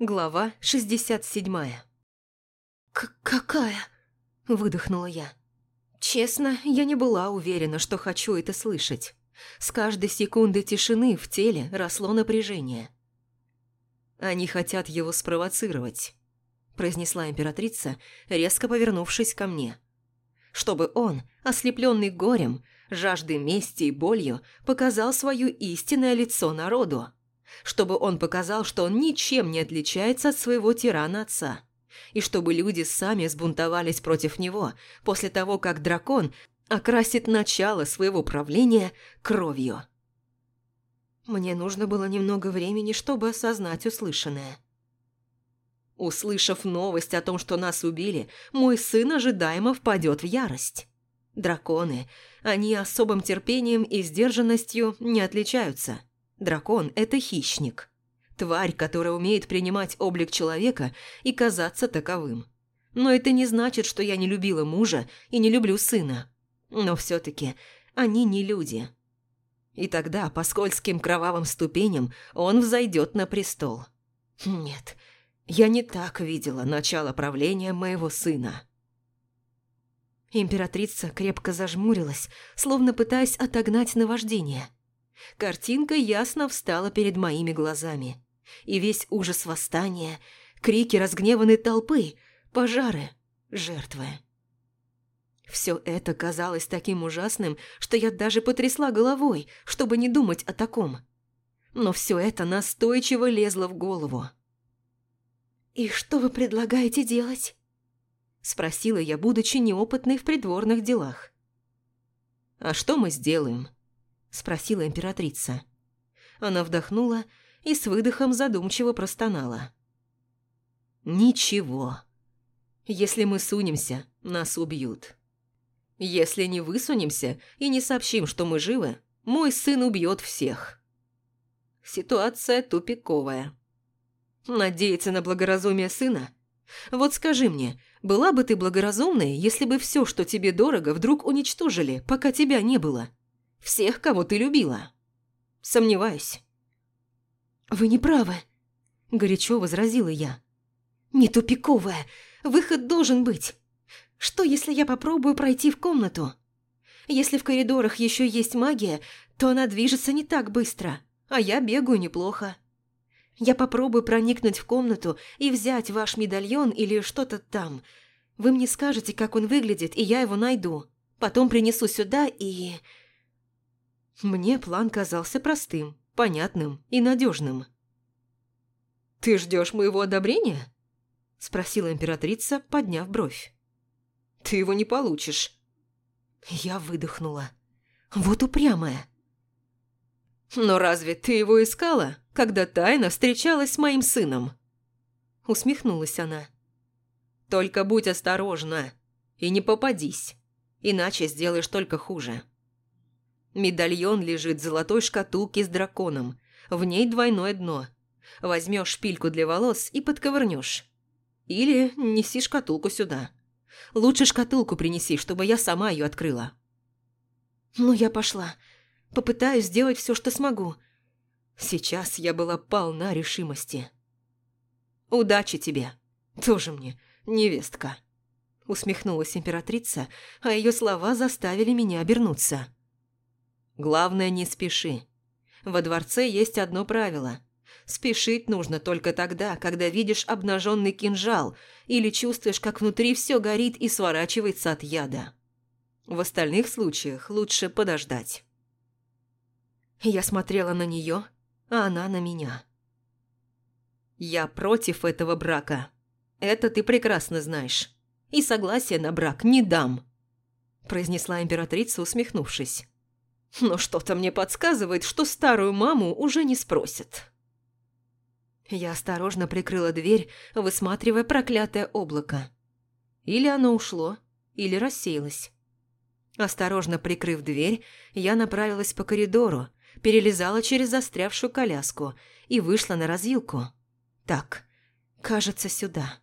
Глава 67 «К «Какая?» – выдохнула я. Честно, я не была уверена, что хочу это слышать. С каждой секунды тишины в теле росло напряжение. «Они хотят его спровоцировать», – произнесла императрица, резко повернувшись ко мне. «Чтобы он, ослепленный горем, жаждой мести и болью, показал свое истинное лицо народу» чтобы он показал, что он ничем не отличается от своего тирана-отца, и чтобы люди сами сбунтовались против него после того, как дракон окрасит начало своего правления кровью. Мне нужно было немного времени, чтобы осознать услышанное. Услышав новость о том, что нас убили, мой сын ожидаемо впадет в ярость. Драконы, они особым терпением и сдержанностью не отличаются – Дракон – это хищник. Тварь, которая умеет принимать облик человека и казаться таковым. Но это не значит, что я не любила мужа и не люблю сына. Но все-таки они не люди. И тогда по скользким кровавым ступеням он взойдет на престол. Нет, я не так видела начало правления моего сына. Императрица крепко зажмурилась, словно пытаясь отогнать наваждение – Картинка ясно встала перед моими глазами. И весь ужас восстания, крики разгневанной толпы, пожары, жертвы. Все это казалось таким ужасным, что я даже потрясла головой, чтобы не думать о таком. Но все это настойчиво лезло в голову. «И что вы предлагаете делать?» Спросила я, будучи неопытной в придворных делах. «А что мы сделаем?» – спросила императрица. Она вдохнула и с выдохом задумчиво простонала. «Ничего. Если мы сунемся, нас убьют. Если не высунемся и не сообщим, что мы живы, мой сын убьет всех». Ситуация тупиковая. Надеяться на благоразумие сына? Вот скажи мне, была бы ты благоразумной, если бы все, что тебе дорого, вдруг уничтожили, пока тебя не было? Всех, кого ты любила. Сомневаюсь. Вы не правы, горячо возразила я. Не тупиковая. Выход должен быть. Что, если я попробую пройти в комнату? Если в коридорах еще есть магия, то она движется не так быстро, а я бегаю неплохо. Я попробую проникнуть в комнату и взять ваш медальон или что-то там. Вы мне скажете, как он выглядит, и я его найду. Потом принесу сюда и... Мне план казался простым, понятным и надежным. «Ты ждешь моего одобрения?» – спросила императрица, подняв бровь. «Ты его не получишь». Я выдохнула. «Вот упрямая». «Но разве ты его искала, когда тайно встречалась с моим сыном?» Усмехнулась она. «Только будь осторожна и не попадись, иначе сделаешь только хуже». Медальон лежит в золотой шкатулке с драконом. В ней двойное дно. Возьмешь шпильку для волос и подковырнешь. Или неси шкатулку сюда. Лучше шкатулку принеси, чтобы я сама ее открыла. Ну, я пошла. Попытаюсь сделать все, что смогу. Сейчас я была полна решимости. Удачи тебе. Тоже мне невестка. Усмехнулась императрица, а ее слова заставили меня обернуться. Главное, не спеши. Во дворце есть одно правило. Спешить нужно только тогда, когда видишь обнаженный кинжал или чувствуешь, как внутри все горит и сворачивается от яда. В остальных случаях лучше подождать. Я смотрела на нее, а она на меня. Я против этого брака. Это ты прекрасно знаешь. И согласия на брак не дам, произнесла императрица, усмехнувшись. Но что-то мне подсказывает, что старую маму уже не спросят. Я осторожно прикрыла дверь, высматривая проклятое облако. Или оно ушло, или рассеялось. Осторожно прикрыв дверь, я направилась по коридору, перелезала через застрявшую коляску и вышла на развилку. Так, кажется, сюда.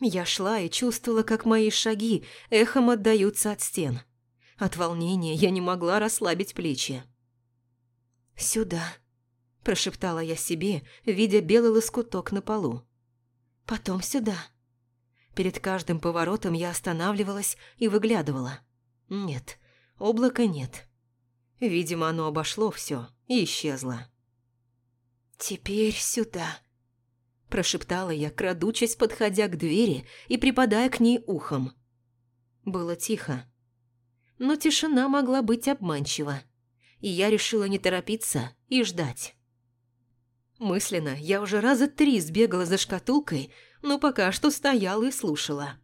Я шла и чувствовала, как мои шаги эхом отдаются от стен. От волнения я не могла расслабить плечи. «Сюда», – прошептала я себе, видя белый лоскуток на полу. «Потом сюда». Перед каждым поворотом я останавливалась и выглядывала. Нет, облака нет. Видимо, оно обошло все и исчезло. «Теперь сюда», – прошептала я, крадучись, подходя к двери и припадая к ней ухом. Было тихо. Но тишина могла быть обманчива, и я решила не торопиться и ждать. Мысленно я уже раза три сбегала за шкатулкой, но пока что стояла и слушала.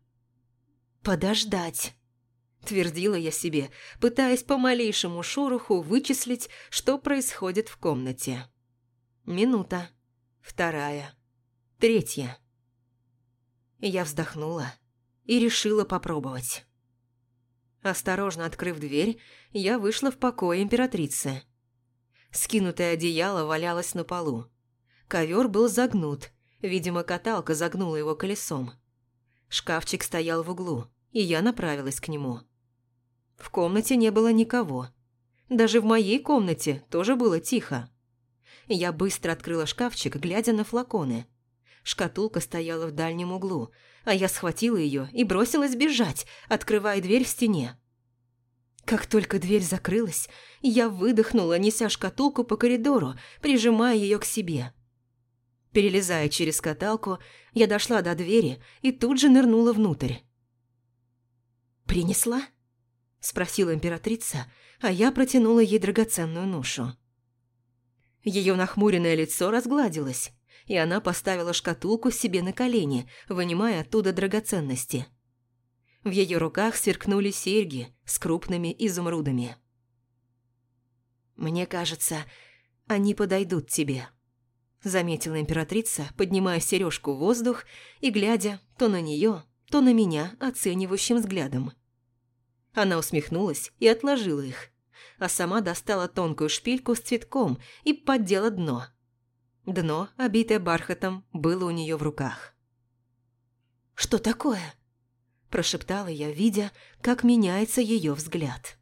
«Подождать», – твердила я себе, пытаясь по малейшему шороху вычислить, что происходит в комнате. Минута. Вторая. Третья. Я вздохнула и решила попробовать. Осторожно открыв дверь, я вышла в покой императрицы. Скинутое одеяло валялось на полу. Ковер был загнут, видимо, каталка загнула его колесом. Шкафчик стоял в углу, и я направилась к нему. В комнате не было никого. Даже в моей комнате тоже было тихо. Я быстро открыла шкафчик, глядя на флаконы. Шкатулка стояла в дальнем углу, а я схватила ее и бросилась бежать, открывая дверь в стене. Как только дверь закрылась, я выдохнула, неся шкатулку по коридору, прижимая ее к себе. Перелезая через каталку, я дошла до двери и тут же нырнула внутрь. «Принесла?» – спросила императрица, а я протянула ей драгоценную ношу. Ее нахмуренное лицо разгладилось, и она поставила шкатулку себе на колени, вынимая оттуда драгоценности. В ее руках сверкнули серьги с крупными изумрудами. «Мне кажется, они подойдут тебе», – заметила императрица, поднимая сережку в воздух и глядя то на нее, то на меня оценивающим взглядом. Она усмехнулась и отложила их а сама достала тонкую шпильку с цветком и поддела дно. Дно, обитое бархатом, было у нее в руках. «Что такое?» – прошептала я, видя, как меняется ее взгляд.